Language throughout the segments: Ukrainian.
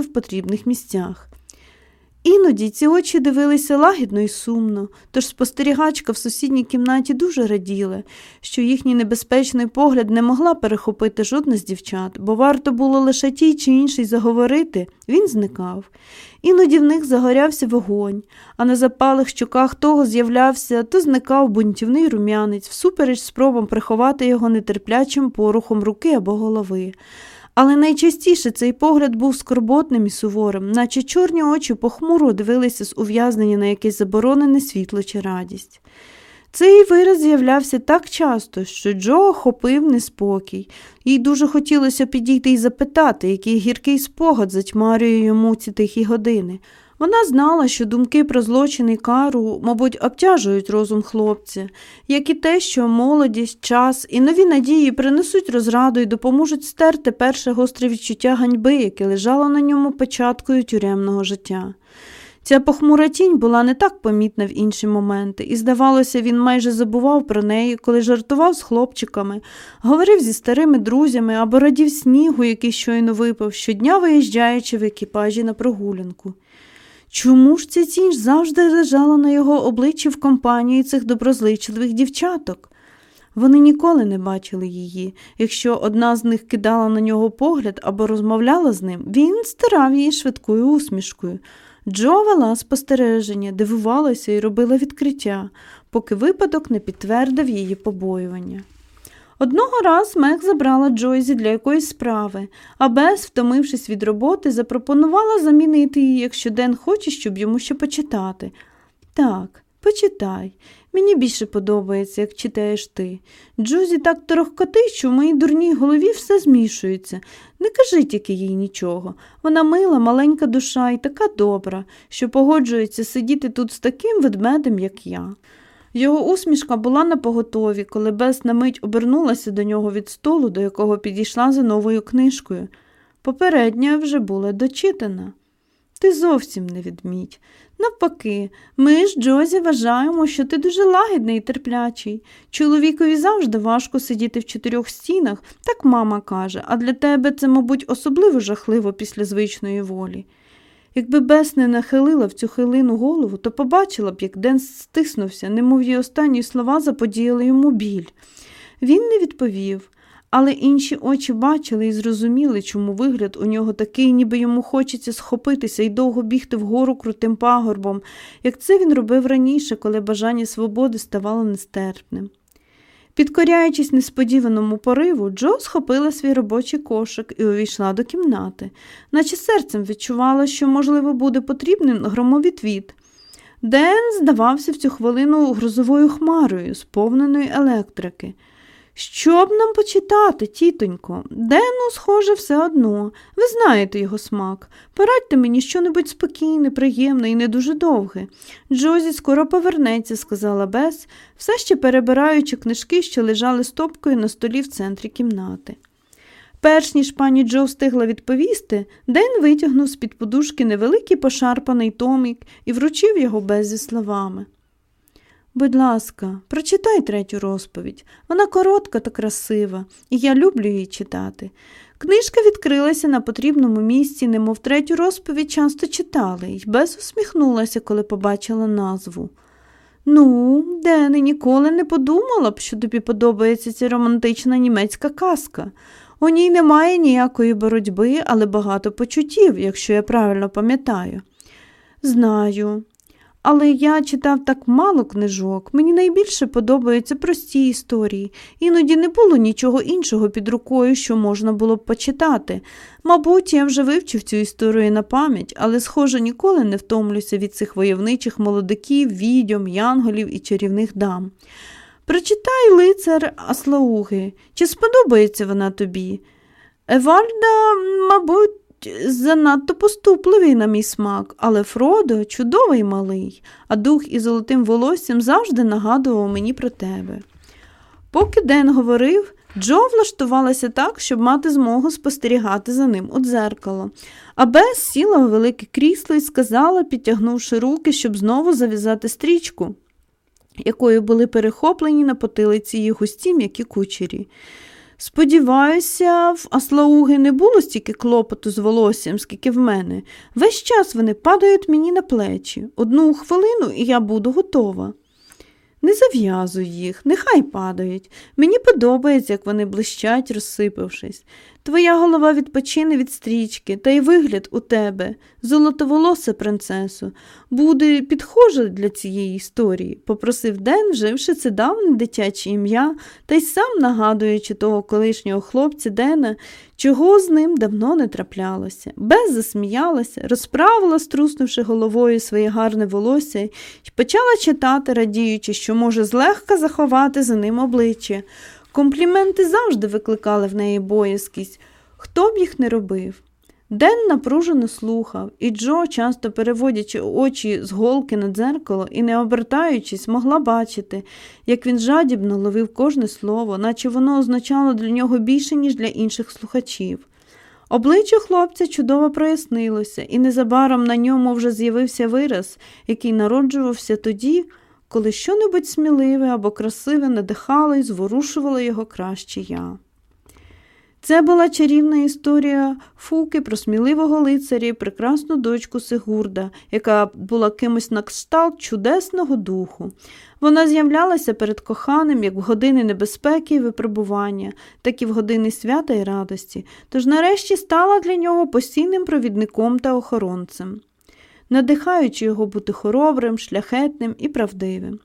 в потрібних місцях. Іноді ці очі дивилися лагідно і сумно, тож спостерігачка в сусідній кімнаті дуже раділа, що їхній небезпечний погляд не могла перехопити жодна з дівчат, бо варто було лише тій чи іншій заговорити, він зникав. Іноді в них загорявся вогонь, а на запалих щоках того з'являвся, то зникав бунтівний рум'янець, всупереч спробам приховати його нетерплячим порухом руки або голови. Але найчастіше цей погляд був скорботним і суворим, наче чорні очі похмуро дивилися з ув'язнення на якесь заборонене світло чи радість. Цей вираз з'являвся так часто, що Джо охопив неспокій, їй дуже хотілося підійти і запитати, який гіркий спогад затьмарює йому ці тихі години. Вона знала, що думки про злочин і кару, мабуть, обтяжують розум хлопця, як і те, що молодість, час і нові надії принесуть розраду і допоможуть стерти перше гостре відчуття ганьби, яке лежало на ньому початкою тюремного життя. Ця похмура тінь була не так помітна в інші моменти, і, здавалося, він майже забував про неї, коли жартував з хлопчиками, говорив зі старими друзями або радів снігу, який щойно випав, щодня виїжджаючи в екіпажі на прогулянку. Чому ж ця тінь завжди лежала на його обличчі в компанії цих доброзичливих дівчаток? Вони ніколи не бачили її. Якщо одна з них кидала на нього погляд або розмовляла з ним, він стирав її швидкою усмішкою. Джо вела спостереження, дивувалася і робила відкриття, поки випадок не підтвердив її побоювання. Одного раз Мег забрала Джойзі для якоїсь справи, а Бес, втомившись від роботи, запропонувала замінити її, якщо Ден хоче, щоб йому ще почитати. Так, почитай. Мені більше подобається, як читаєш ти. Джузі так торохкотить, що в моїй дурній голові все змішується. Не кажи тільки їй нічого. Вона мила, маленька душа і така добра, що погоджується сидіти тут з таким ведмедем, як я. Його усмішка була на поготові, коли Бес на мить обернулася до нього від столу, до якого підійшла за новою книжкою. Попередня вже була дочитана. Ти зовсім не відмідь. Навпаки, ми ж, Джозі, вважаємо, що ти дуже лагідний і терплячий. Чоловікові завжди важко сидіти в чотирьох стінах, так мама каже, а для тебе це, мабуть, особливо жахливо після звичної волі. Якби Бес не нахилила в цю хилину голову, то побачила б, як Ден стиснувся, немов її останні слова заподіяли йому біль. Він не відповів, але інші очі бачили і зрозуміли, чому вигляд у нього такий, ніби йому хочеться схопитися і довго бігти вгору крутим пагорбом, як це він робив раніше, коли бажання свободи ставало нестерпним. Підкоряючись несподіваному пориву, Джо схопила свій робочий кошик і увійшла до кімнати, наче серцем відчувала, що, можливо, буде потрібним громовідвід. Ден здавався в цю хвилину грозовою хмарою, сповненою електрики. Що б нам почитати, тітонько? Дену, схоже, все одно. Ви знаєте його смак. Порадьте мені щонебудь спокійне, приємне і не дуже довге. Джозі скоро повернеться, сказала Бес, все ще перебираючи книжки, що лежали стопкою на столі в центрі кімнати. Перш ніж пані Джо встигла відповісти, Ден витягнув з під подушки невеликий пошарпаний томік і вручив його Бес зі словами. Будь ласка, прочитай третю розповідь. Вона коротка та красива, і я люблю її читати. Книжка відкрилася на потрібному місці, немов третю розповідь часто читали, і без усміхнулася, коли побачила назву. Ну, Дене, ніколи не подумала б, що тобі подобається ця романтична німецька казка. У ній немає ніякої боротьби, але багато почуттів, якщо я правильно пам'ятаю. Знаю, але я читав так мало книжок, мені найбільше подобаються прості історії, іноді не було нічого іншого під рукою, що можна було б почитати. Мабуть, я вже вивчив цю історію на пам'ять, але, схоже, ніколи не втомлюся від цих войовничих молодиків, відьом, янголів і чарівних дам. Прочитай лицар Аслауги, чи сподобається вона тобі? Евальда, мабуть, занадто поступливий на мій смак, але Фродо чудовий малий, а дух із золотим волоссям завжди нагадував мені про тебе. Поки Ден говорив, Джо влаштувалася так, щоб мати змогу спостерігати за ним у дзеркало, а Бес сіла у велике крісло і сказала, підтягнувши руки, щоб знову зав'язати стрічку, якою були перехоплені на потилиці її густі м'які кучері. Сподіваюся, в Аслауги не було стільки клопоту з волоссям, скільки в мене. Весь час вони падають мені на плечі. Одну хвилину і я буду готова. Не зав'язуй їх, нехай падають. Мені подобається, як вони блищать, розсипавшись. Твоя голова відпочине від стрічки, та й вигляд у тебе, золотоволосе принцесо, буде підхоже для цієї історії, попросив Ден, вживши це давне дитяче ім'я, та й сам нагадуючи того колишнього хлопця Дена, чого з ним давно не траплялося. Без засміялася, розправила, струснувши головою своє гарне волосся, і почала читати, радіючи, що може злегка заховати за ним обличчя. Компліменти завжди викликали в неї боязкість, хто б їх не робив. Ден напружено слухав, і Джо, часто переводячи очі з голки на дзеркало і не обертаючись, могла бачити, як він жадібно ловив кожне слово, наче воно означало для нього більше, ніж для інших слухачів. Обличчя хлопця чудово прояснилося, і незабаром на ньому вже з'явився вираз, який народжувався тоді, коли щонебудь сміливе або красиве надихало і зворушувало його краще я. Це була чарівна історія Фуки про сміливого лицаря і прекрасну дочку Сигурда, яка була кимось на кшталт чудесного духу. Вона з'являлася перед коханим як в години небезпеки і випробування, так і в години свята і радості, тож нарешті стала для нього постійним провідником та охоронцем надихаючи його бути хоробрим, шляхетним і правдивим.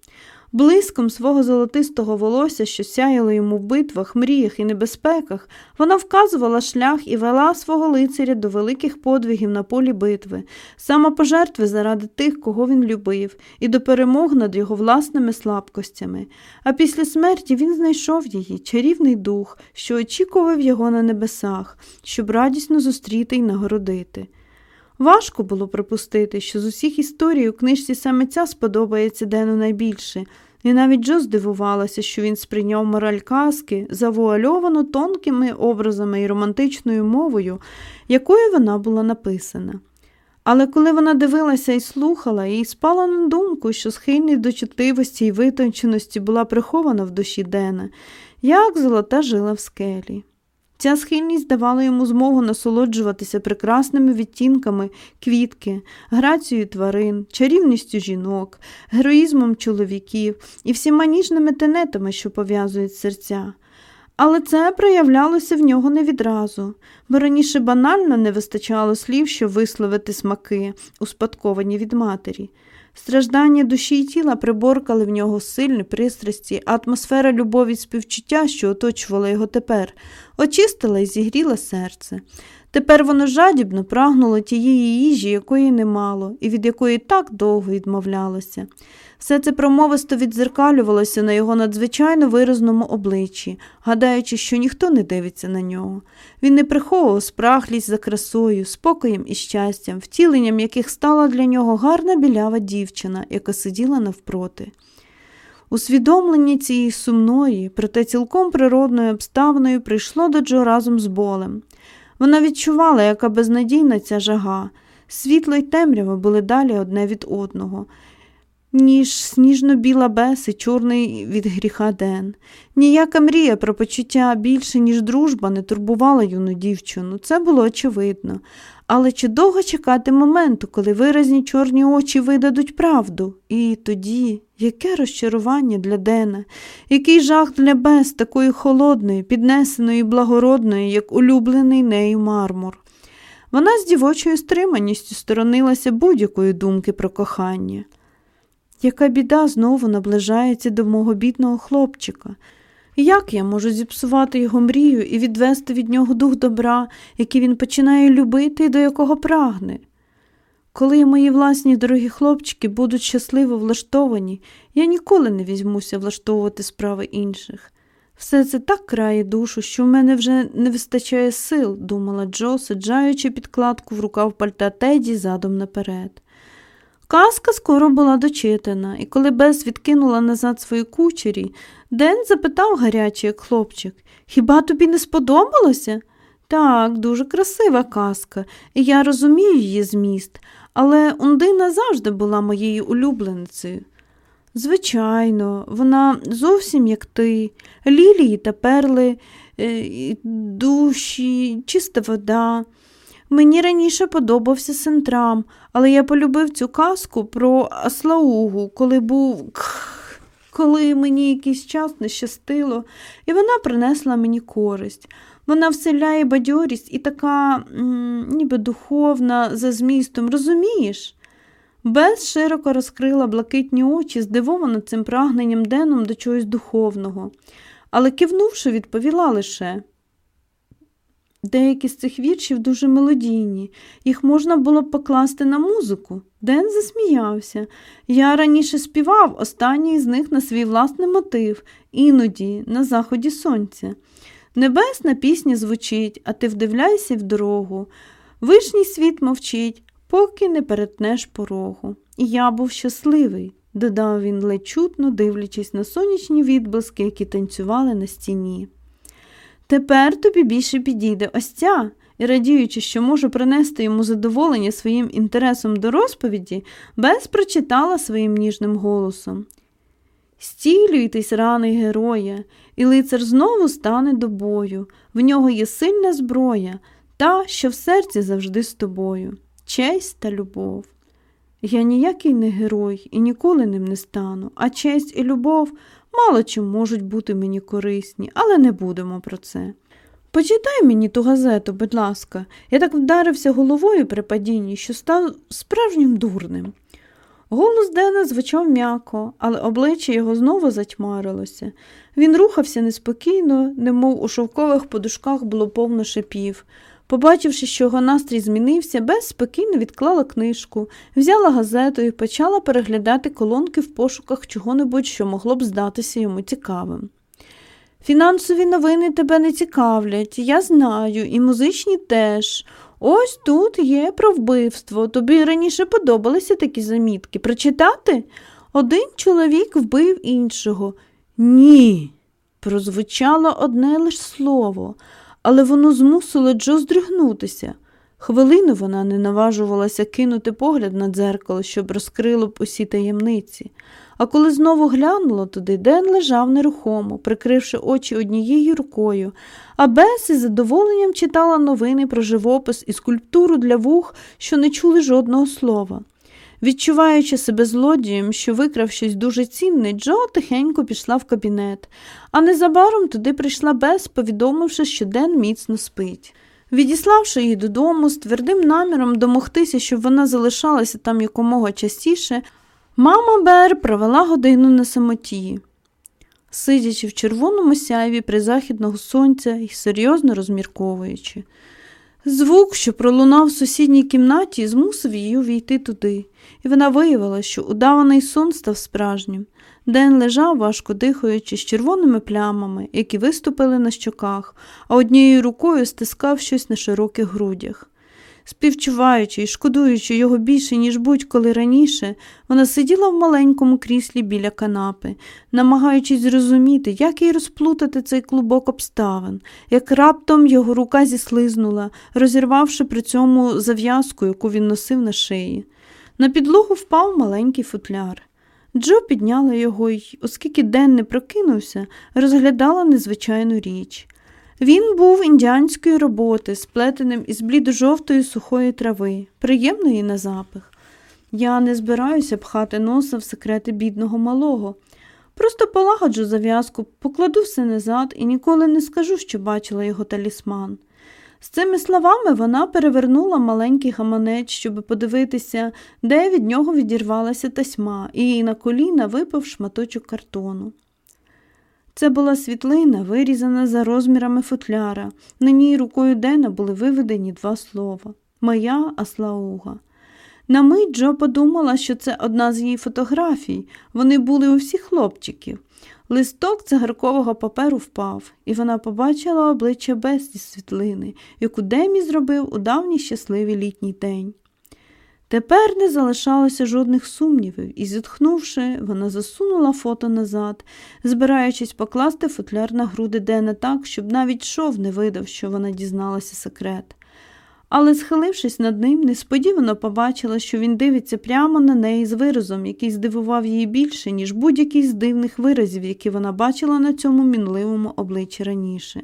Блиском свого золотистого волосся, що сяяло йому в битвах, мріях і небезпеках, вона вказувала шлях і вела свого лицаря до великих подвигів на полі битви, самопожертви заради тих, кого він любив, і до перемог над його власними слабкостями. А після смерті він знайшов її, чарівний дух, що очікував його на небесах, щоб радісно зустріти й нагородити. Важко було припустити, що з усіх історій у книжці саме ця сподобається Дену найбільше, і навіть Джо здивувалася, що він сприйняв мораль казки, завуальовану тонкими образами і романтичною мовою, якою вона була написана. Але коли вона дивилася і слухала, їй спала на думку, що схильність до чутливості і витонченості була прихована в душі Дена, як золота жила в скелі. Ця схильність давала йому змогу насолоджуватися прекрасними відтінками квітки, грацією тварин, чарівністю жінок, героїзмом чоловіків і всіма ніжними тенетами, що пов'язують серця. Але це проявлялося в нього не відразу, бо раніше банально не вистачало слів, щоб висловити смаки, успадковані від матері. Страждання душі й тіла приборкали в нього сильні пристрасті, а атмосфера любові й співчуття, що оточувала його тепер, очистила і зігріла серце. Тепер воно жадібно прагнуло тієї їжі, якої не мало, і від якої так довго відмовлялося. Все це промовисто відзеркалювалося на його надзвичайно виразному обличчі, гадаючи, що ніхто не дивиться на нього. Він не приховував спраглість за красою, спокоєм і щастям, втіленням яких стала для нього гарна білява дівчина, яка сиділа навпроти. Усвідомлення цієї сумної, проте цілком природною обставиною прийшло до Джо разом з болем. Вона відчувала, яка безнадійна ця жага. Світло й темрява були далі одне від одного ніж сніжно-біла бес і чорний від гріха ден. Ніяка мрія про почуття більше, ніж дружба, не турбувала юну дівчину, це було очевидно. Але чи довго чекати моменту, коли виразні чорні очі видадуть правду? І тоді яке розчарування для Дена, який жах для Бес, такої холодної, піднесеної, благородної, як улюблений нею мармур. Вона з дівочою стриманістю сторонилася будь-якої думки про кохання. Яка біда знову наближається до мого бідного хлопчика? Як я можу зіпсувати його мрію і відвести від нього дух добра, який він починає любити і до якого прагне? Коли мої власні дорогі хлопчики будуть щасливо влаштовані, я ніколи не візьмуся влаштовувати справи інших. Все це так крає душу, що в мене вже не вистачає сил, думала Джо, саджаючи підкладку в рукав пальта Теді задом наперед. Казка скоро була дочитана, і коли Бес відкинула назад свої кучері, Ден запитав гарячий, як хлопчик Хіба тобі не сподобалося? Так, дуже красива казка, і я розумію її зміст, але Ундина завжди була моєю улюбленицею. Звичайно, вона зовсім як ти, лілії та перли, е, душі, чиста вода. Мені раніше подобався сентрам, але я полюбив цю казку про Аслаугу, коли був. Коли мені якийсь час не щастило, і вона принесла мені користь. Вона вселяє бадьорість і така, ніби духовна, за змістом, розумієш? Бес широко розкрила блакитні очі, здивована цим прагненням Деном до чогось духовного, але кивнувши, відповіла лише. Деякі з цих віршів дуже мелодійні, їх можна було б покласти на музику. Ден засміявся. Я раніше співав останній з них на свій власний мотив, іноді, на заході сонця. Небесна пісня звучить, а ти вдивляйся в дорогу. Вишній світ мовчить, поки не перетнеш порогу. І я був щасливий, додав він ледь чутно, дивлячись на сонячні відблиски, які танцювали на стіні. Тепер тобі більше підійде ось ця, і радіючи, що можу принести йому задоволення своїм інтересом до розповіді, Бес прочитала своїм ніжним голосом. Стілюйтесь, рани героя, і лицар знову стане до бою. В нього є сильна зброя, та, що в серці завжди з тобою, честь та любов. Я ніякий не герой і ніколи ним не стану, а честь і любов мало чим можуть бути мені корисні, але не будемо про це. Почитай мені ту газету, будь ласка, я так вдарився головою при падінні, що став справжнім дурним. Голос Дена звучав м'яко, але обличчя його знову затьмарилося. Він рухався неспокійно, немов у шовкових подушках було повно шипів. Побачивши, що його настрій змінився, Бес спокійно відклала книжку, взяла газету і почала переглядати колонки в пошуках чого-небудь, що могло б здатися йому цікавим. Фінансові новини тебе не цікавлять, я знаю, і музичні теж. Ось тут є про вбивство. Тобі раніше подобалися такі замітки. Прочитати? Один чоловік вбив іншого. Ні. Прозвучало одне лише слово, але воно змусило Джо здригнутися. Хвилину вона не наважувалася кинути погляд на дзеркало, щоб розкрило б усі таємниці. А коли знову глянула туди, Ден лежав нерухомо, прикривши очі однією рукою, а Бес із задоволенням читала новини про живопис і скульптуру для вух, що не чули жодного слова. Відчуваючи себе злодієм, що викрав щось дуже цінне, Джо тихенько пішла в кабінет, а незабаром туди прийшла Бес, повідомивши, що Ден міцно спить. Відіславши її додому, з твердим наміром домогтися, щоб вона залишалася там якомога частіше, мама Бер провела годину на самоті, сидячи в червоному сяйві призахідного сонця і серйозно розмірковуючи. Звук, що пролунав в сусідній кімнаті, змусив її увійти туди, і вона виявила, що удаваний сон став справжнім. Ден лежав, важко дихаючи, з червоними плямами, які виступили на щоках, а однією рукою стискав щось на широких грудях. Співчуваючи і шкодуючи його більше, ніж будь-коли раніше, вона сиділа в маленькому кріслі біля канапи, намагаючись зрозуміти, як їй розплутати цей клубок обставин, як раптом його рука зіслизнула, розірвавши при цьому зав'язку, яку він носив на шиї. На підлогу впав маленький футляр. Джо підняла його й, оскільки Ден не прокинувся, розглядала незвичайну річ. Він був індіанської роботи, сплетеним із блідо-жовтої сухої трави, приємної на запах. Я не збираюся пхати носа в секрети бідного малого. Просто полагоджу зав'язку, покладу все назад і ніколи не скажу, що бачила його талісман. З цими словами вона перевернула маленький гаманець, щоб подивитися, де від нього відірвалася тасьма, і на коліна випав шматочок картону. Це була світлина, вирізана за розмірами футляра. На ній рукою Дена були виведені два слова Моя Аслауга. На мить Джо подумала, що це одна з її фотографій. Вони були у всіх хлопчиків. Листок цигаркового паперу впав, і вона побачила обличчя Бес зі світлини, яку Демі зробив у давній щасливий літній день. Тепер не залишалося жодних сумнівів, і, зітхнувши, вона засунула фото назад, збираючись покласти футляр на груди Дена так, щоб навіть шов не видав, що вона дізналася секрет. але, схилившись над ним, несподівано побачила, що він дивиться прямо на неї з виразом, який здивував її більше, ніж будь-який з дивних виразів, які вона бачила на цьому мінливому обличчі раніше.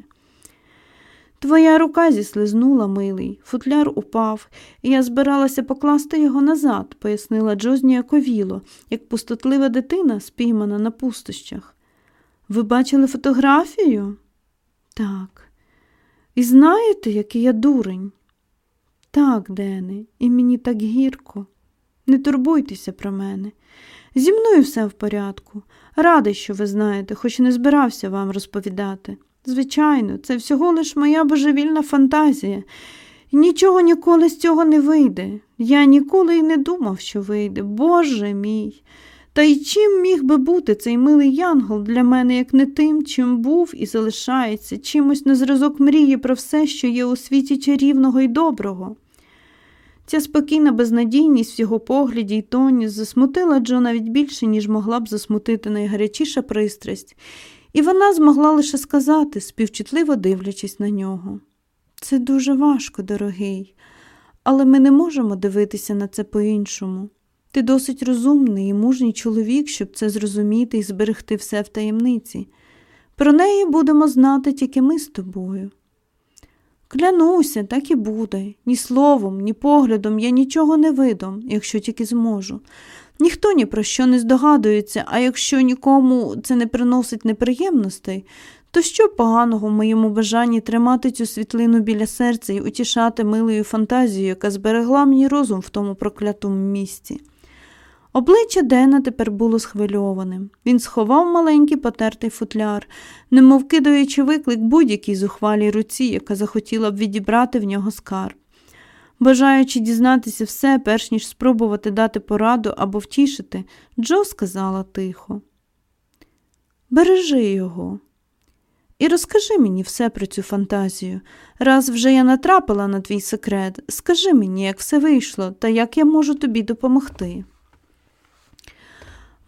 Твоя рука зіслизнула, милий, футляр упав, і я збиралася покласти його назад, пояснила Джозні ковіло, як пустотлива дитина, спіймана на пустощах. Ви бачили фотографію? Так. І знаєте, який я дурень? Так, Дене, і мені так гірко. Не турбуйтеся про мене. Зі мною все в порядку. Радий, що ви знаєте, хоч не збирався вам розповідати. Звичайно, це всього лиш моя божевільна фантазія. Нічого ніколи з цього не вийде. Я ніколи й не думав, що вийде. Боже мій. Та й чим міг би бути цей милий янгол для мене, як не тим, чим був і залишається, чимось на зразок мрії про все, що є у світі чарівного і доброго. Ця спокійна безнадійність в його погляді й тоні засмутила Джо навіть більше, ніж могла б засмутити найгарячіша пристрасть, і вона змогла лише сказати, співчутливо дивлячись на нього. Це дуже важко, дорогий, але ми не можемо дивитися на це по-іншому. Ти досить розумний і мужній чоловік, щоб це зрозуміти і зберегти все в таємниці. Про неї будемо знати тільки ми з тобою. Клянуся, так і буде. Ні словом, ні поглядом я нічого не видам, якщо тільки зможу. Ніхто ні про що не здогадується, а якщо нікому це не приносить неприємностей, то що поганого в моєму бажанні тримати цю світлину біля серця і утішати милою фантазією, яка зберегла мені розум в тому проклятому місці? Обличчя Дена тепер було схвильованим. Він сховав маленький потертий футляр, немов кидаючи виклик будь-якій зухвалій руці, яка захотіла б відібрати в нього скарб. Бажаючи дізнатися все, перш ніж спробувати дати пораду або втішити, Джо сказала тихо. Бережи його. І розкажи мені все про цю фантазію. Раз вже я натрапила на твій секрет, скажи мені, як все вийшло та як я можу тобі допомогти.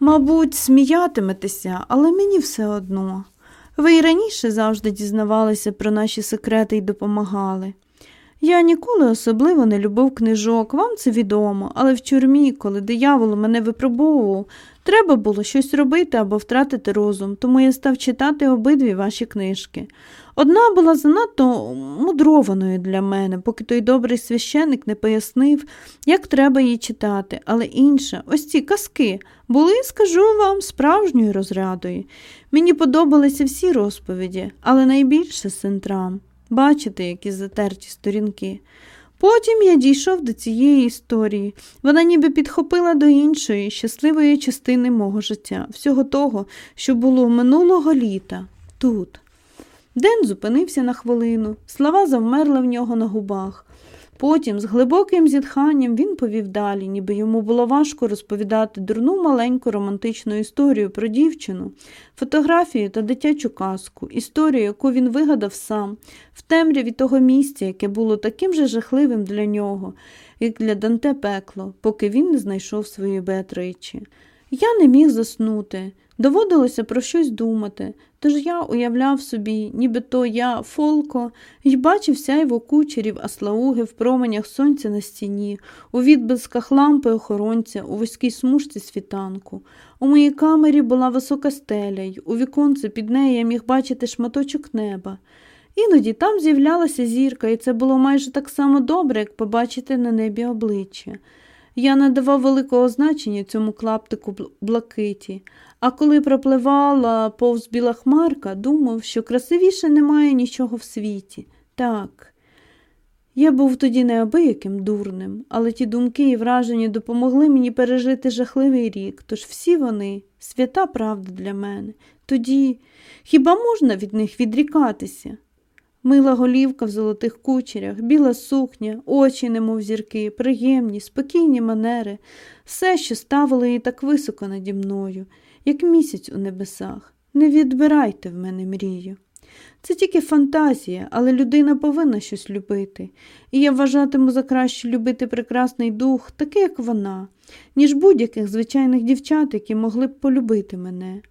Мабуть, сміятиметеся, але мені все одно. Ви й раніше завжди дізнавалися про наші секрети і допомагали. Я ніколи особливо не любив книжок, вам це відомо, але в тюрмі, коли диявол мене випробовував, треба було щось робити або втратити розум, тому я став читати обидві ваші книжки. Одна була занадто мудрованою для мене, поки той добрий священик не пояснив, як треба її читати, але інша, ось ці казки, були, скажу вам, справжньою розрядою. Мені подобалися всі розповіді, але найбільше синтрам. Бачите, які затерті сторінки. Потім я дійшов до цієї історії. Вона ніби підхопила до іншої щасливої частини мого життя, всього того, що було минулого літа тут. Ден зупинився на хвилину, слова завмерли в нього на губах. Потім, з глибоким зітханням, він повів далі, ніби йому було важко розповідати дурну маленьку романтичну історію про дівчину, фотографію та дитячу казку, історію, яку він вигадав сам, в темряві того місця, яке було таким же жахливим для нього, як для Данте пекло, поки він не знайшов свої Беатричі. Я не міг заснути. Доводилося про щось думати, тож я уявляв собі, ніби то я фолко, й бачив сяйво кучерів, аслауги в променях сонця на стіні, у відблисках лампи охоронця, у вузькій смужці світанку. У моїй камері була висока стеля, й у віконце під нею я міг бачити шматочок неба. Іноді там з'являлася зірка, і це було майже так само добре, як побачити на небі обличчя. Я надавав великого значення цьому клаптику блакиті, а коли пропливала повз біла хмарка, думав, що красивіше немає нічого в світі. Так. Я був тоді неабияким дурним, але ті думки і враження допомогли мені пережити жахливий рік, тож всі вони свята правда для мене. Тоді хіба можна від них відрікатися? Мила голівка в золотих кучерях, біла сукня, очі, немов зірки, приємні, спокійні манери, все, що ставило її так високо наді мною, як місяць у небесах. Не відбирайте в мене мрію. Це тільки фантазія, але людина повинна щось любити, і я вважатиму за краще любити прекрасний дух, такий, як вона, ніж будь-яких звичайних дівчат, які могли б полюбити мене.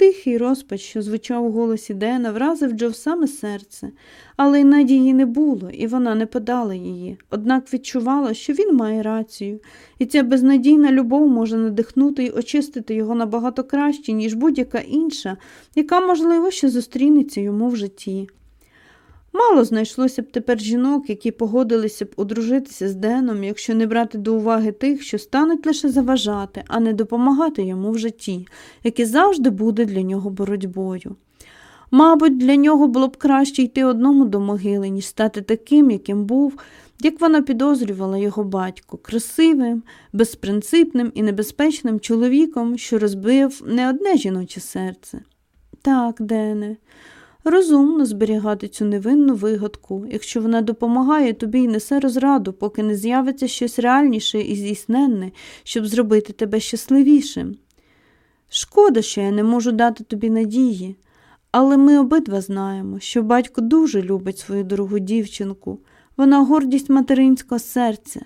Тихий розпач, що звучав у голосі Дена, вразив Джо в саме серце, але й надії не було, і вона не подала її. Однак відчувала, що він має рацію, і ця безнадійна любов може надихнути й очистити його набагато краще, ніж будь-яка інша, яка, можливо, ще зустрінеться йому в житті. Мало знайшлося б тепер жінок, які погодилися б одружитися з Деном, якщо не брати до уваги тих, що стануть лише заважати, а не допомагати йому в житті, яке завжди буде для нього боротьбою. Мабуть, для нього було б краще йти одному до могили, ніж стати таким, яким був, як вона підозрювала його батько, красивим, безпринципним і небезпечним чоловіком, що розбив не одне жіноче серце. Так, Дене. Розумно зберігати цю невинну вигадку, якщо вона допомагає тобі і несе розраду, поки не з'явиться щось реальніше і здійсненне, щоб зробити тебе щасливішим. Шкода, що я не можу дати тобі надії, але ми обидва знаємо, що батько дуже любить свою дорогу дівчинку. Вона гордість материнського серця.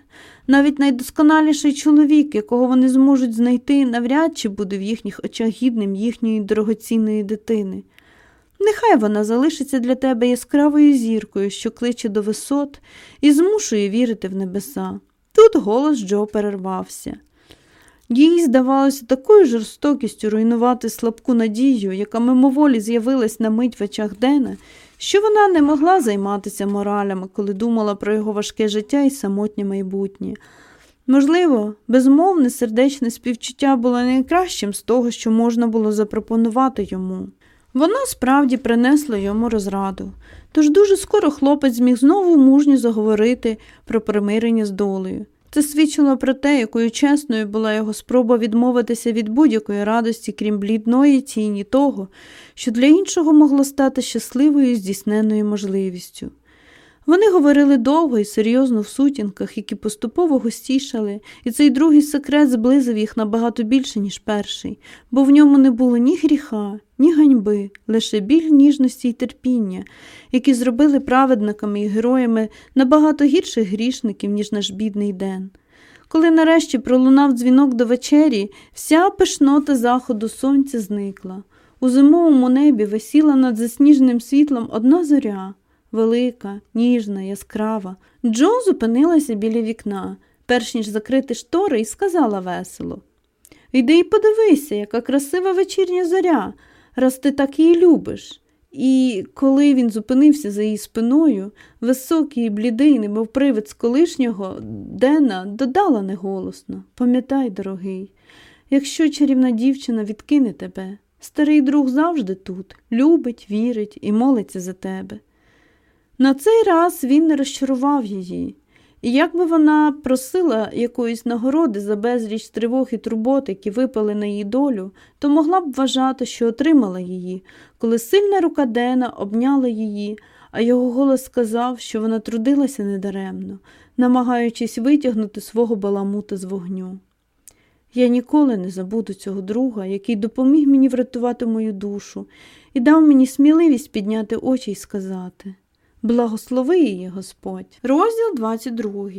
Навіть найдосконаліший чоловік, якого вони зможуть знайти, навряд чи буде в їхніх очах гідним їхньої дорогоцінної дитини. Нехай вона залишиться для тебе яскравою зіркою, що кличе до висот, і змушує вірити в небеса. Тут голос Джо перервався. Їй здавалося такою жорстокістю руйнувати слабку надію, яка мимоволі з'явилась на мить в очах Дена, що вона не могла займатися моралями, коли думала про його важке життя і самотнє майбутнє. Можливо, безмовне сердечне співчуття було найкращим з того, що можна було запропонувати йому. Вона справді принесла йому розраду, тож дуже скоро хлопець зміг знову мужньо заговорити про примирення з долею. Це свідчило про те, якою чесною була його спроба відмовитися від будь-якої радості, крім блідної тіні того, що для іншого могло стати щасливою здійсненою можливістю. Вони говорили довго і серйозно в сутінках, які поступово густішали, і цей другий секрет зблизив їх набагато більше, ніж перший, бо в ньому не було ні гріха, ні ганьби, лише біль ніжності й терпіння, які зробили праведниками і героями набагато гірших грішників, ніж наш бідний ден. Коли нарешті пролунав дзвінок до вечері, вся пишнота заходу сонця зникла. У зимовому небі висіла над засніженим світлом одна зоря велика, ніжна, яскрава. Джо зупинилася біля вікна, перш ніж закрити штори, і сказала весело Йди і подивися, яка красива вечірня зоря, раз ти так її любиш. І коли він зупинився за її спиною, високий і блідий, немов привид з колишнього, Дена додала неголосно Пам'ятай, дорогий, якщо чарівна дівчина відкине тебе, старий друг завжди тут, любить, вірить і молиться за тебе. На цей раз він не розчарував її, і як би вона просила якоїсь нагороди за безліч тривог і турбот, які випали на її долю, то могла б вважати, що отримала її, коли сильна рука Дена обняла її, а його голос сказав, що вона трудилася недаремно, намагаючись витягнути свого баламута з вогню. Я ніколи не забуду цього друга, який допоміг мені врятувати мою душу і дав мені сміливість підняти очі і сказати Благослови її Господь. Розділ 22.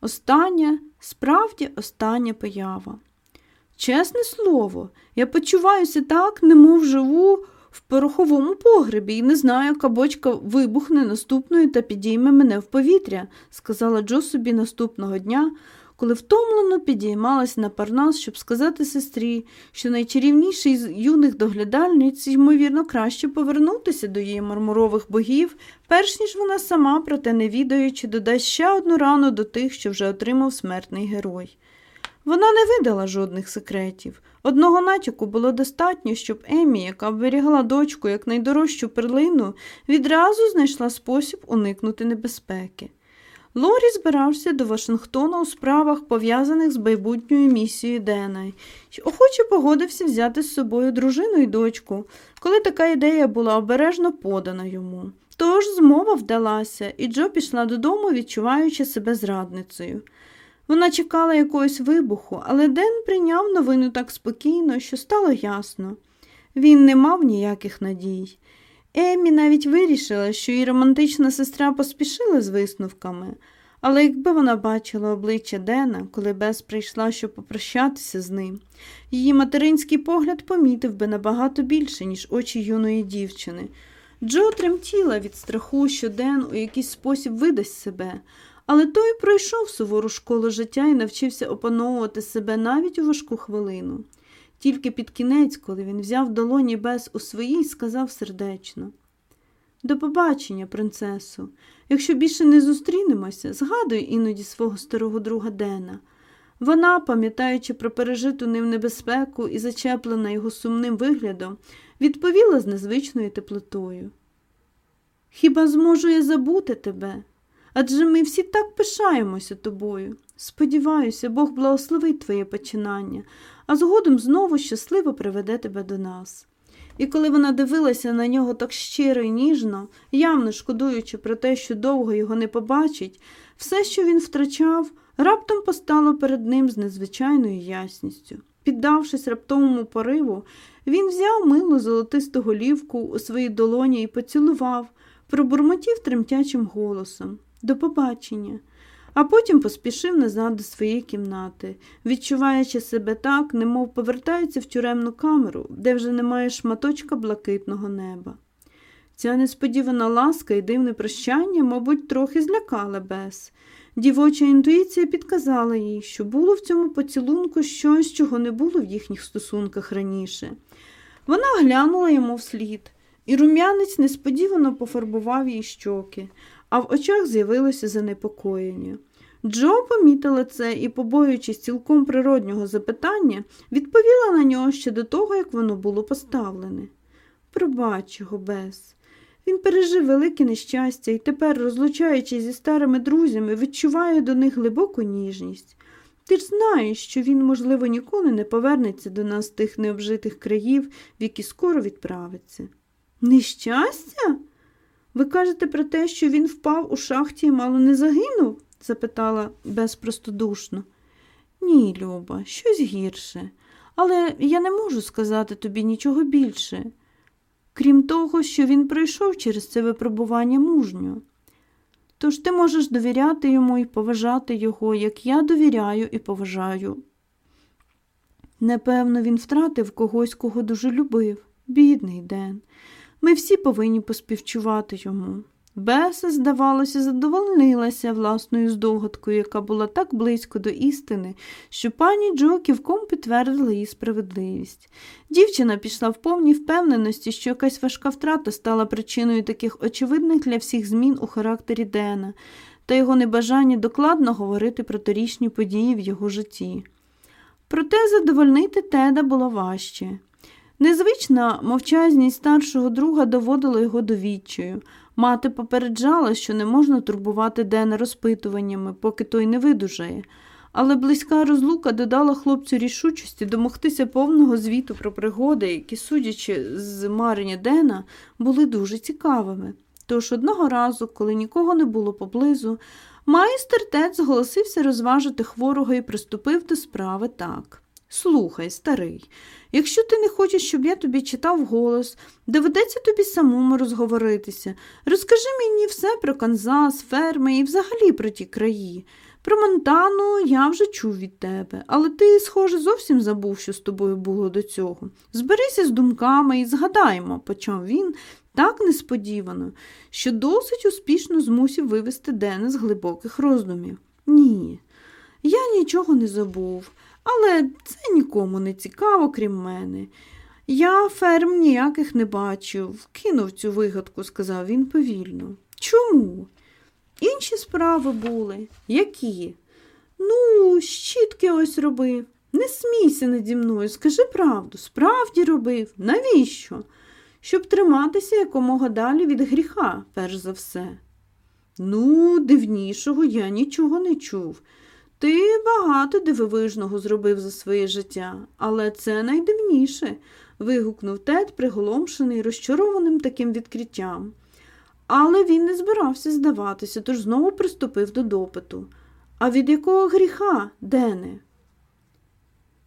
Остання, справді остання поява. Чесне слово, я почуваюся так, немов живу в пороховому погребі і не знаю, яка бочка вибухне наступною та підійме мене в повітря, сказала Джо собі наступного дня, коли втомлено підіймалась на парнас, щоб сказати сестрі, що найчарівніший з юних доглядальниць, ймовірно, краще повернутися до її мармурових богів, перш ніж вона сама, проте не відаючи, додасть ще одну рану до тих, що вже отримав смертний герой. Вона не видала жодних секретів. Одного натяку було достатньо, щоб Емі, яка оберігала дочку як найдорожчу перлину, відразу знайшла спосіб уникнути небезпеки. Лорі збирався до Вашингтона у справах, пов'язаних з майбутньою місією Дена, й охоче погодився взяти з собою дружину і дочку, коли така ідея була обережно подана йому. Тож змова вдалася, і Джо пішла додому, відчуваючи себе зрадницею. Вона чекала якогось вибуху, але Ден прийняв новину так спокійно, що стало ясно. Він не мав ніяких надій. Емі навіть вирішила, що її романтична сестра поспішила з висновками, Але якби вона бачила обличчя Дена, коли Бес прийшла, щоб попрощатися з ним, її материнський погляд помітив би набагато більше, ніж очі юної дівчини. Джо тремтіла від страху, що Ден у якийсь спосіб видасть себе, але той пройшов сувору школу життя і навчився опановувати себе навіть у важку хвилину. Тільки під кінець, коли він взяв долоні Бес у свої, сказав сердечно До побачення, принцесо. Якщо більше не зустрінемося, згадуй іноді свого старого друга Дена. Вона, пам'ятаючи про пережиту ним небезпеку і зачеплена його сумним виглядом, відповіла з незвичною теплотою. Хіба зможу я забути тебе? Адже ми всі так пишаємося тобою. Сподіваюся, Бог благословить твоє починання, а згодом знову щасливо приведе тебе до нас. І коли вона дивилася на нього так щиро і ніжно, явно шкодуючи про те, що довго його не побачить, все, що він втрачав, раптом постало перед ним з незвичайною ясністю. Піддавшись раптовому пориву, він взяв милу золотисту голівку у свої долоні і поцілував, пробурмотів тремтячим голосом До побачення а потім поспішив назад до своєї кімнати, відчуваючи себе так, немов повертається в тюремну камеру, де вже немає шматочка блакитного неба. Ця несподівана ласка і дивне прощання, мабуть, трохи злякала Бес. Дівоча інтуїція підказала їй, що було в цьому поцілунку щось, чого не було в їхніх стосунках раніше. Вона глянула йому вслід, і рум'янець несподівано пофарбував їй щоки, а в очах з'явилося занепокоєння. Джо помітила це і, побоюючись цілком природнього запитання, відповіла на нього ще до того, як воно було поставлене. Пробач його, Бес. Він пережив велике нещастя і тепер, розлучаючись зі старими друзями, відчуває до них глибоку ніжність. Ти ж знаєш, що він, можливо, ніколи не повернеться до нас тих необжитих країв, в які скоро відправиться. Нещастя? Ви кажете про те, що він впав у шахті і мало не загинув? запитала безпростодушно. Ні, Люба, щось гірше, але я не можу сказати тобі нічого більше, крім того, що він пройшов через це випробування мужньо. Тож ти можеш довіряти йому і поважати його, як я довіряю і поважаю. Непевно, він втратив когось, кого дуже любив, бідний Ден. Ми всі повинні поспівчувати йому. Беса, здавалося, задовольнилася власною здогадкою, яка була так близько до істини, що пані Джо ківком підтвердила її справедливість. Дівчина пішла в повній впевненості, що якась важка втрата стала причиною таких очевидних для всіх змін у характері Дена та його небажання докладно говорити про торічні події в його житті. Проте задовольнити Теда було важче. Незвична мовчазність старшого друга доводила його до відчаю. Мати попереджала, що не можна турбувати Дена розпитуваннями, поки той не видужає, але близька розлука додала хлопцю рішучості домогтися повного звіту про пригоди, які, судячи з марення Дена, були дуже цікавими. Тож одного разу, коли нікого не було поблизу, майстер Тед зголосився розважити хворого і приступив до справи так. Слухай, старий, якщо ти не хочеш, щоб я тобі читав голос, доведеться тобі самому розговоритися. Розкажи мені все про Канзас, ферми і взагалі про ті краї. Про Монтану я вже чув від тебе, але ти, схоже, зовсім забув, що з тобою було до цього. Зберися з думками і згадаємо, почав він так несподівано, що досить успішно змусив вивести Дена з глибоких роздумів. Ні, я нічого не забув. Але це нікому не цікаво, крім мене. Я ферм ніяких не бачив, кинув цю вигадку, сказав він повільно. Чому? Інші справи були. Які? Ну, щітки ось робив. Не смійся наді мною, скажи правду, справді робив. Навіщо? Щоб триматися якомога далі від гріха, перш за все. Ну, дивнішого я нічого не чув. Ти багато дивовижного зробив за своє життя, але це найдивніше, вигукнув Тед, приголомшений, розчарованим таким відкриттям. Але він не збирався здаватися, тож знову приступив до допиту. А від якого гріха, Дене?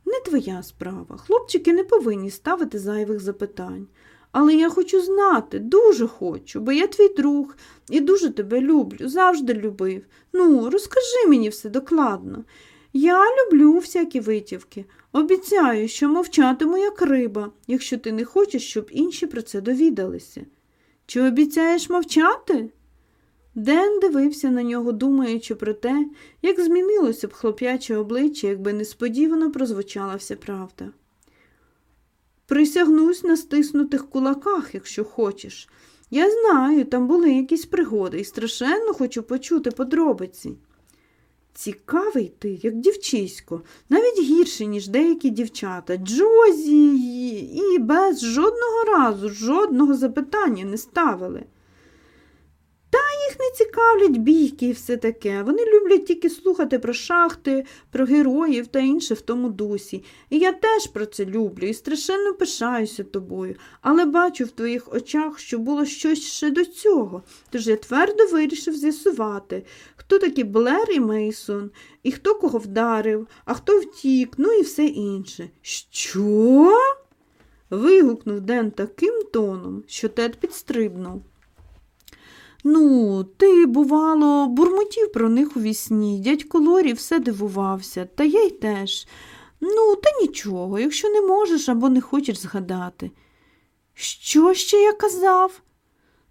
Не твоя справа. Хлопчики не повинні ставити зайвих запитань. Але я хочу знати, дуже хочу, бо я твій друг і дуже тебе люблю, завжди любив. Ну, розкажи мені все докладно. Я люблю всякі витівки. Обіцяю, що мовчатиму, як риба, якщо ти не хочеш, щоб інші про це довідалися. Чи обіцяєш мовчати? Ден дивився на нього, думаючи про те, як змінилося б хлоп'яче обличчя, якби несподівано прозвучала вся правда. Присягнусь на стиснутих кулаках, якщо хочеш. Я знаю, там були якісь пригоди і страшенно хочу почути подробиці. Цікавий ти, як дівчисько, навіть гірше, ніж деякі дівчата. Джозі і без жодного разу, жодного запитання не ставили. Цікавлять бійки і все таке. Вони люблять тільки слухати про шахти, про героїв та інше в тому дусі. І я теж про це люблю і страшенно пишаюся тобою, але бачу в твоїх очах, що було щось ще до цього. Тож я твердо вирішив з'ясувати, хто такі Блер і Мейсон, і хто кого вдарив, а хто втік, ну і все інше. Що? вигукнув Ден таким тоном, що Тед підстрибнув. Ну, ти, бувало, бурмотів про них у вісні. Дядько Лорі все дивувався, та я й теж. Ну, та нічого, якщо не можеш або не хочеш згадати. Що ще я казав?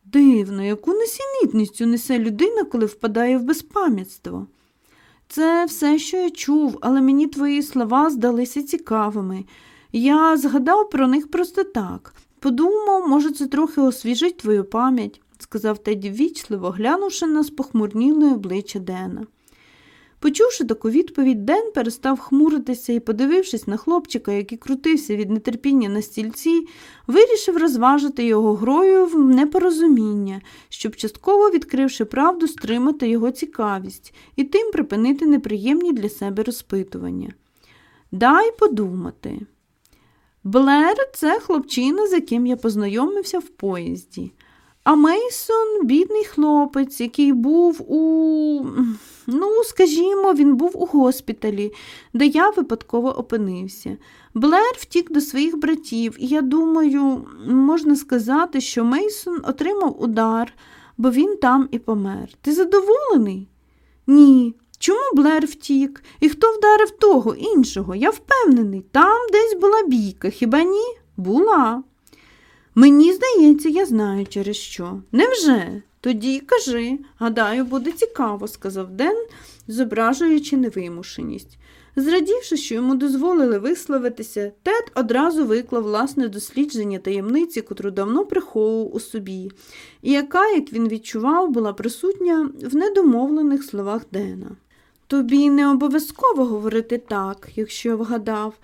Дивно, яку несенітницю несе людина, коли впадає в безпам'ятство. Це все, що я чув, але мені твої слова здалися цікавими. Я згадав про них просто так. Подумав, може, це трохи освіжить твою пам'ять сказав Теді ввічливо, глянувши на спохмурніле обличчя Дена. Почувши таку відповідь, Ден перестав хмуритися і, подивившись на хлопчика, який крутився від нетерпіння на стільці, вирішив розважити його грою в непорозуміння, щоб, частково відкривши правду, стримати його цікавість і тим припинити неприємні для себе розпитування. Дай подумати. Блер це хлопчина, з яким я познайомився в поїзді. А Мейсон бідний хлопець, який був у, ну, скажімо, він був у госпіталі, де я випадково опинився. Блер втік до своїх братів, і я думаю, можна сказати, що Мейсон отримав удар, бо він там і помер. Ти задоволений? Ні. Чому Блер втік? І хто вдарив того іншого? Я впевнений, там десь була бійка, хіба ні? Була. Мені здається, я знаю, через що. Невже? Тоді кажи, гадаю, буде цікаво, сказав Ден, зображуючи невимушеність. Зрадівши, що йому дозволили висловитися, Тед одразу виклав власне дослідження таємниці, котру давно приховував у собі, і яка, як він відчував, була присутня в недомовлених словах Дена. Тобі не обов'язково говорити так, якщо вгадав,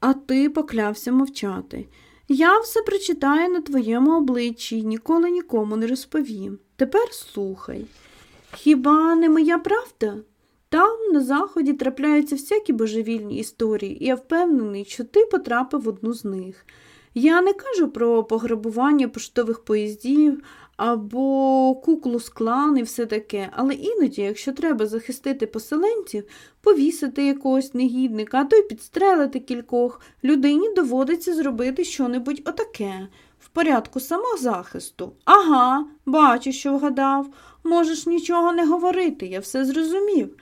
а ти поклявся мовчати. Я все прочитаю на твоєму обличчі і ніколи нікому не розповім. Тепер слухай. Хіба не моя правда? Там, на заході, трапляються всякі божевільні історії, і я впевнений, що ти потрапив в одну з них. Я не кажу про пограбування поштових поїздів або куклу з клан і все таке, але іноді, якщо треба захистити поселенців, повісити якогось негідника, а то й підстрелити кількох, людині доводиться зробити щонебудь отаке, в порядку самозахисту. Ага, бачу, що вгадав. Можеш нічого не говорити, я все зрозумів.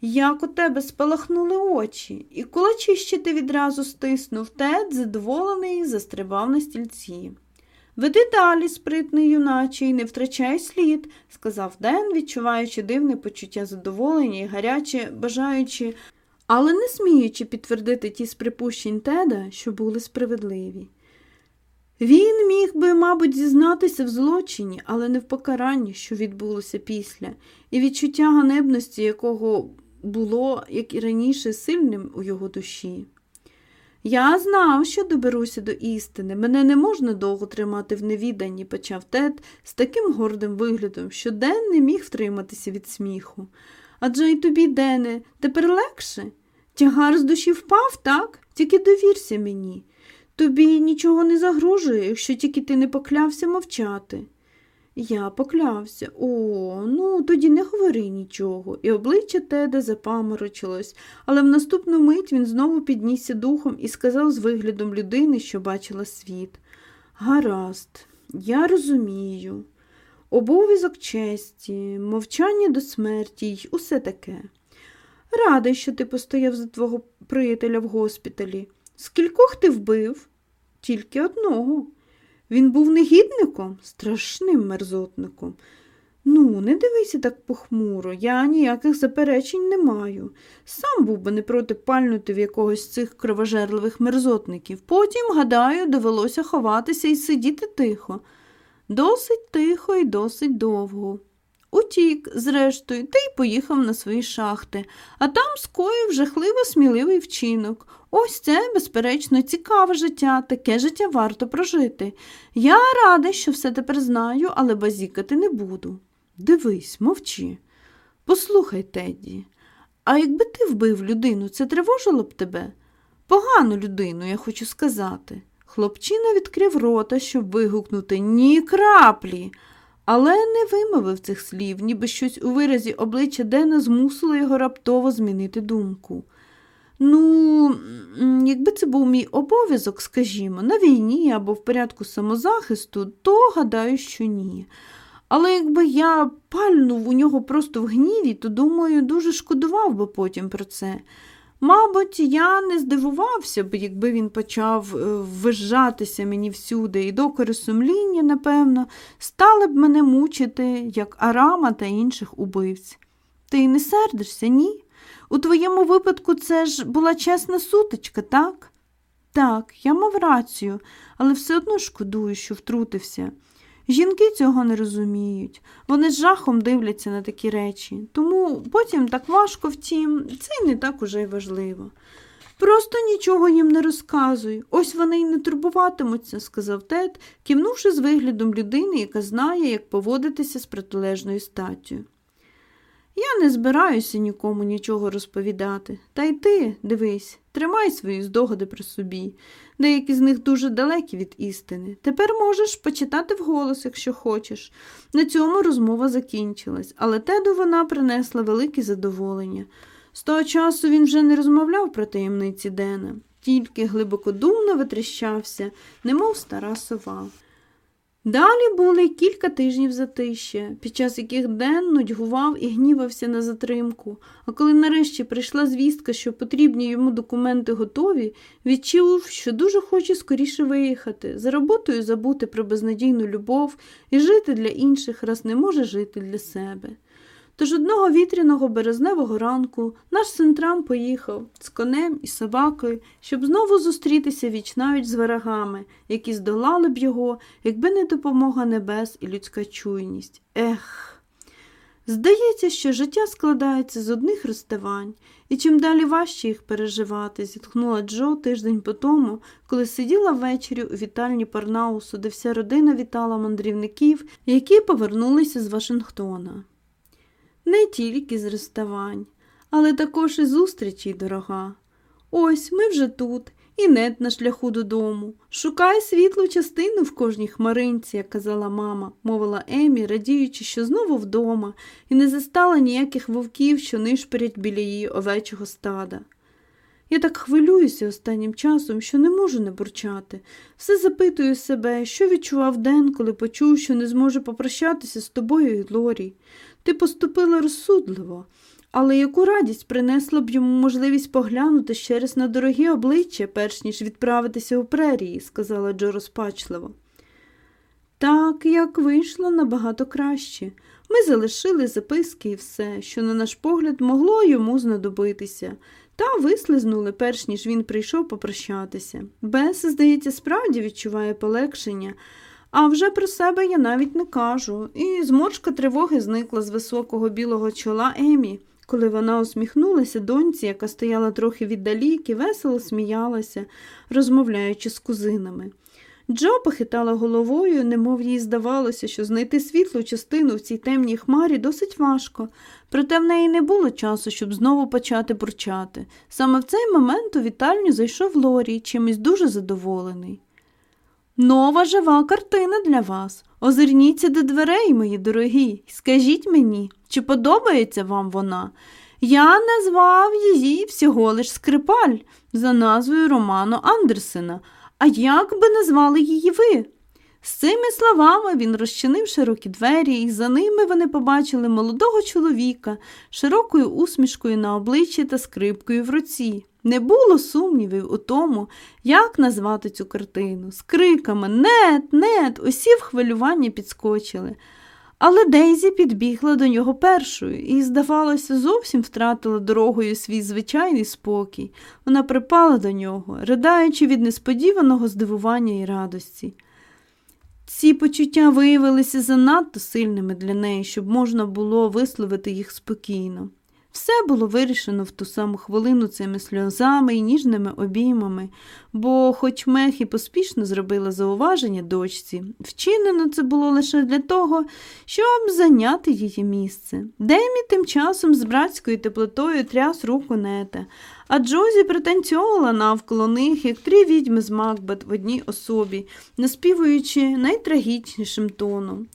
Як у тебе спалахнули очі, і кулачище ти відразу стиснув, тед, задоволений, застрибав на стільці. Веди далі, спритний юначе, не втрачай слід, сказав Ден, відчуваючи дивне почуття задоволення і гаряче, бажаючи, але не сміючи підтвердити ті з припущень теда, що були справедливі. Він міг би, мабуть, зізнатися в злочині, але не в покаранні, що відбулося після, і відчуття ганебності, якого було, як і раніше, сильним у його душі. Я знав, що доберуся до істини. Мене не можна довго тримати в невіданні, почав Тед з таким гордим виглядом, що Ден не міг втриматися від сміху. Адже й тобі, Дене, тепер легше. Тягар з душі впав, так? Тільки довірся мені. Тобі нічого не загрожує, якщо тільки ти не поклявся мовчати. Я поклявся. О, ну тоді не говори нічого. І обличчя Теда запаморочилось, але в наступну мить він знову піднісся духом і сказав з виглядом людини, що бачила світ. Гаразд, я розумію. Обов'язок честі, мовчання до смерті й усе таке. Радий, що ти постояв за твого приятеля в госпіталі. Скількох ти вбив? Тільки одного. Він був негідником, страшним мерзотником. Ну, не дивися так похмуро, я ніяких заперечень не маю. Сам був би не проти пальнути в якогось з цих кровожерливих мерзотників. Потім, гадаю, довелося ховатися і сидіти тихо. Досить тихо і досить довго. Утік, зрештою, та й поїхав на свої шахти, а там скоїв жахливо сміливий вчинок. Ось це, безперечно, цікаве життя, таке життя варто прожити. Я радий, що все тепер знаю, але базікати не буду. Дивись, мовчи. Послухай, Тедді, а якби ти вбив людину, це тривожило б тебе? Погану людину, я хочу сказати. Хлопчина відкрив рота, щоб вигукнути ні краплі, але не вимовив цих слів, ніби щось у виразі обличчя Дена змусило його раптово змінити думку. Ну, якби це був мій обов'язок, скажімо, на війні або в порядку самозахисту, то гадаю, що ні. Але якби я пальнув у нього просто в гніві, то, думаю, дуже шкодував би потім про це. Мабуть, я не здивувався б, якби він почав е, вижатися мені всюди, і докори сумління, напевно, стали б мене мучити, як Арама та інших убивць. Ти не сердишся, ні? У твоєму випадку це ж була чесна сутичка, так? Так, я мав рацію, але все одно шкодую, що втрутився. Жінки цього не розуміють, вони з жахом дивляться на такі речі, тому потім так важко, втім, це й не так уже й важливо. Просто нічого їм не розказуй, ось вони й не турбуватимуться, сказав Тед, кивнувши з виглядом людини, яка знає, як поводитися з протилежною статтю. Я не збираюся нікому нічого розповідати. Та й ти, дивись, тримай свої здогади при собі. Деякі з них дуже далекі від істини. Тепер можеш почитати вголос, якщо хочеш. На цьому розмова закінчилась, але теду вона принесла велике задоволення. З того часу він вже не розмовляв про таємниці Дена, тільки глибокодумно витріщався, немов стара сова. Далі були кілька тижнів затища, під час яких Ден нудьгував і гнівався на затримку, а коли нарешті прийшла звістка, що потрібні йому документи готові, відчув, що дуже хоче скоріше виїхати, за роботою забути про безнадійну любов і жити для інших, раз не може жити для себе. Тож одного вітряного березневого ранку наш синтрам поїхав з конем і собакою, щоб знову зустрітися вічнавіч з ворогами, які здолали б його, якби не допомога небес і людська чуйність. Ех. Здається, що життя складається з одних розставань, і чим далі важче їх переживати, зітхнула Джо тиждень по тому, коли сиділа ввечері у вітальні Парнаусу, де вся родина вітала мандрівників, які повернулися з Вашингтона не тільки з розставань, але також і зустрічі, дорога. Ось ми вже тут, і нет на шляху додому. Шукай світлу частину в кожній хмаринці, як казала мама, мовила Емі, радіючи, що знову вдома, і не застала ніяких вовків, що нишперять біля її овечого стада. Я так хвилююся останнім часом, що не можу не бурчати. Все запитую себе, що відчував Ден, коли почув, що не зможе попрощатися з тобою і Лорі. Ти поступила розсудливо, але яку радість принесла б йому можливість поглянути ще раз на дорогі обличчя, перш ніж відправитися у прерії, сказала Джо розпачливо. Так, як вийшло набагато краще. Ми залишили записки і все, що, на наш погляд, могло йому знадобитися, та вислизнули, перш ніж він прийшов попрощатися. Бес, здається, справді відчуває полегшення. А вже про себе я навіть не кажу, і зморшка тривоги зникла з високого білого чола Емі, коли вона усміхнулася доньці, яка стояла трохи віддалік і весело сміялася, розмовляючи з кузинами. Джо похитала головою, немов їй здавалося, що знайти світлу частину в цій темній хмарі досить важко, проте в неї не було часу, щоб знову почати бурчати. Саме в цей момент у вітальню зайшов Лорі, чимось дуже задоволений. Нова жива картина для вас. Озирніться до дверей, мої дорогі, скажіть мені, чи подобається вам вона? Я назвав її всього лиш скрипаль за назвою Роману Андерсена. А як би назвали її ви? З цими словами він розчинив широкі двері, і за ними вони побачили молодого чоловіка широкою усмішкою на обличчі та скрипкою в руці. Не було сумнівів у тому, як назвати цю картину. З криками Нет, нет, усі в хвилюванні підскочили. Але Дейзі підбігла до нього першою і, здавалося, зовсім втратила дорогою свій звичайний спокій. Вона припала до нього, ридаючи від несподіваного здивування і радості. Ці почуття виявилися занадто сильними для неї, щоб можна було висловити їх спокійно. Все було вирішено в ту саму хвилину цими сльозами і ніжними обіймами, бо, хоч Мех і поспішно зробила зауваження дочці, вчинено це було лише для того, щоб зайняти її місце. Демі тим часом з братською теплотою тряс руку нета, а Джозі пританцьовувала навколо них, як три відьми з Макбет в одній особі, наспівуючи найтрагічнішим тоном.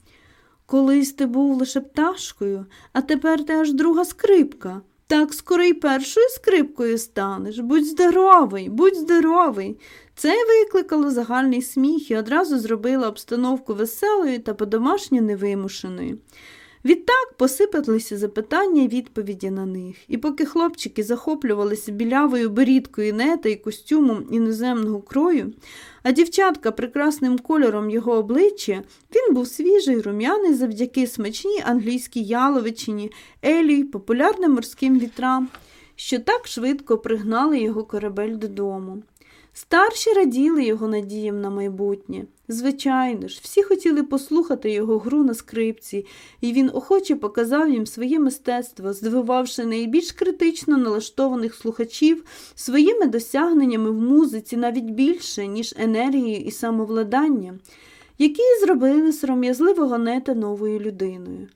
Колись ти був лише пташкою, а тепер ти аж друга скрипка. Так скоро й першою скрипкою станеш. Будь здоровий, будь здоровий. Це викликало загальний сміх і одразу зробило обстановку веселою та по-домашньо невимушеною. Відтак посипалися запитання і відповіді на них, і поки хлопчики захоплювалися білявою борідкою нета і костюмом іноземного крою, а дівчатка прекрасним кольором його обличчя, він був свіжий, рум'яний завдяки смачній англійській яловичині, елі, популярним морським вітрам, що так швидко пригнали його корабель додому. Старші раділи його надіям на майбутнє. Звичайно ж, всі хотіли послухати його гру на скрипці, і він охоче показав їм своє мистецтво, здивувавши найбільш критично налаштованих слухачів своїми досягненнями в музиці навіть більше, ніж енергією і самовладанням, які зробили сором'язливого нета новою людиною.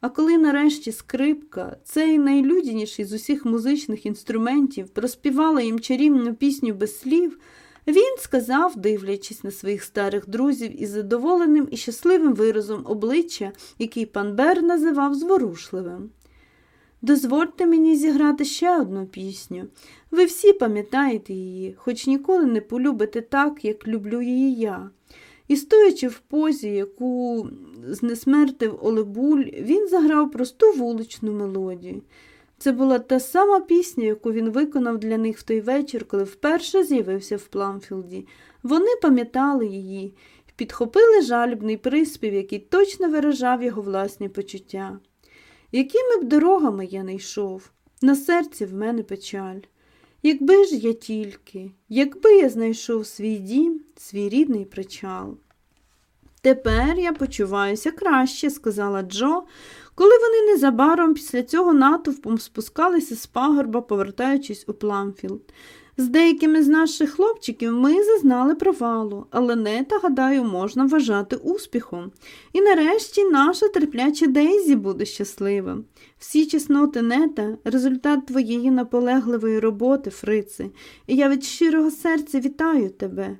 А коли нарешті скрипка, цей найлюдяніший з усіх музичних інструментів, проспівала їм чарівну пісню без слів, він сказав, дивлячись на своїх старих друзів із задоволеним і щасливим виразом обличчя, який пан Бер називав зворушливим. Дозвольте мені зіграти ще одну пісню. Ви всі пам'ятаєте її, хоч ніколи не полюбите так, як люблю її я. І, стоячи в позі, яку знесмертив Олебуль, він заграв просту вуличну мелодію. Це була та сама пісня, яку він виконав для них в той вечір, коли вперше з'явився в Пламфілді. Вони пам'ятали її підхопили жалібний приспів, який точно виражав його власні почуття. Якими б дорогами я не йшов, на серці в мене печаль. Якби ж я тільки, якби я знайшов свій дім, свій рідний причал. Тепер я почуваюся краще, сказала Джо, коли вони незабаром після цього натовпом спускалися з пагорба, повертаючись у Пламфілд. З деякими з наших хлопчиків ми зазнали провалу, але нета, гадаю, можна вважати успіхом. І нарешті наша терпляча Дейзі буде щаслива. Всі чесноти нета результат твоєї наполегливої роботи, Фрице, і я від щирого серця вітаю тебе.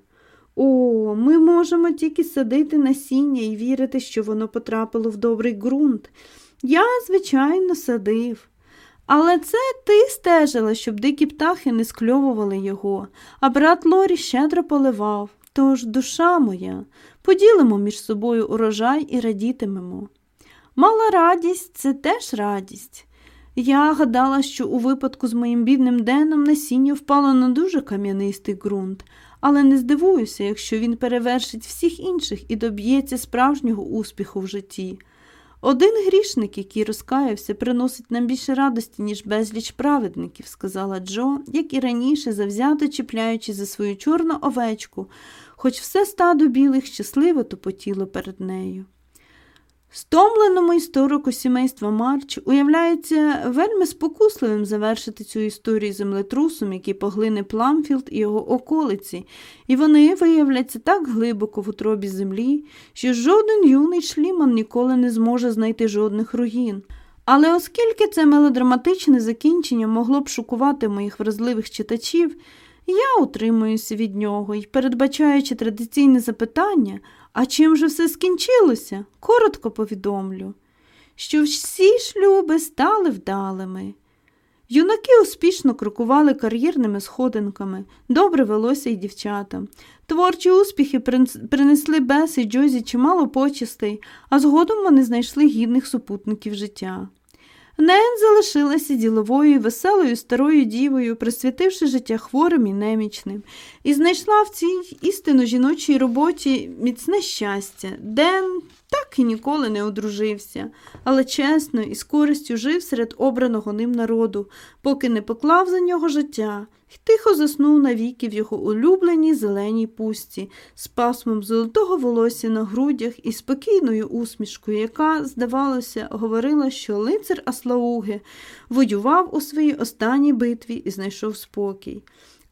О, ми можемо тільки садити насіння і вірити, що воно потрапило в добрий ґрунт. Я, звичайно, садив. Але це ти стежила, щоб дикі птахи не скльовували його, а брат Лорі щедро поливав. Тож, душа моя, поділимо між собою урожай і радітимемо. Мала радість це теж радість. Я гадала, що у випадку з моїм бідним Деном насіння впало на дуже кам'янистий ґрунт, але не здивуюся, якщо він перевершить всіх інших і доб'ється справжнього успіху в житті. Один грішник, який розкаявся, приносить нам більше радості, ніж безліч праведників, сказала Джо, як і раніше, завзято чіпляючи за свою чорну овечку, хоч все стадо білих щасливо тупотіло перед нею. Стомленому історику сімейства Марч уявляється вельми спокусливим завершити цю історію землетрусом, який поглине Пламфілд і його околиці, і вони виявляться так глибоко в утробі землі, що жоден юний шліман ніколи не зможе знайти жодних руїн. Але оскільки це мелодраматичне закінчення могло б шокувати моїх вразливих читачів, я утримуюся від нього і, передбачаючи традиційне запитання, а чим же все скінчилося? Коротко повідомлю, що всі шлюби стали вдалими. Юнаки успішно крокували кар'єрними сходинками, добре велося й дівчатам. Творчі успіхи принесли Бес і Джозі чимало почестей, а згодом вони знайшли гідних супутників життя. Нен залишилася діловою і веселою старою дівою, присвятивши життя хворим і немічним, і знайшла в цій істинно жіночій роботі міцне щастя. Ден так і ніколи не одружився, але чесно і з користю жив серед обраного ним народу, поки не поклав за нього життя, і тихо заснув навіки в його улюбленій зеленій пустці, з пасмом золотого волосся на грудях і спокійною усмішкою, яка, здавалося, говорила, що лицар Аслауги воював у своїй останній битві і знайшов спокій.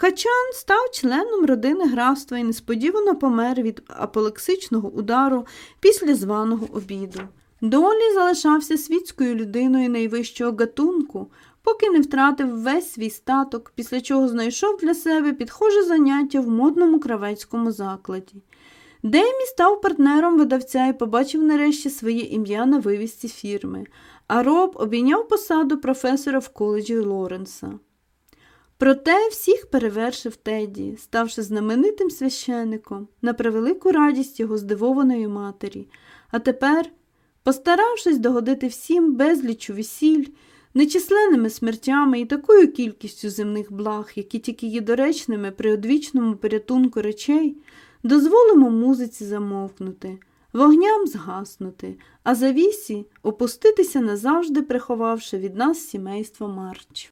Качан став членом родини графства і несподівано помер від апоплексичного удару після званого обіду. Долі залишався світською людиною найвищого гатунку, поки не втратив весь свій статок, після чого знайшов для себе підхоже заняття в модному кравецькому закладі. Деймі став партнером видавця і побачив нарешті своє ім'я на вивісці фірми, а Роб обійняв посаду професора в коледжі Лоренса. Проте всіх перевершив Теді, ставши знаменитим священником на превелику радість його здивованої матері. А тепер, постаравшись догодити всім безлічу весіль, нечисленними смертями і такою кількістю земних благ, які тільки є доречними при одвічному порятунку речей, дозволимо музиці замовкнути, вогням згаснути, а завісі опуститися назавжди приховавши від нас сімейство Марч.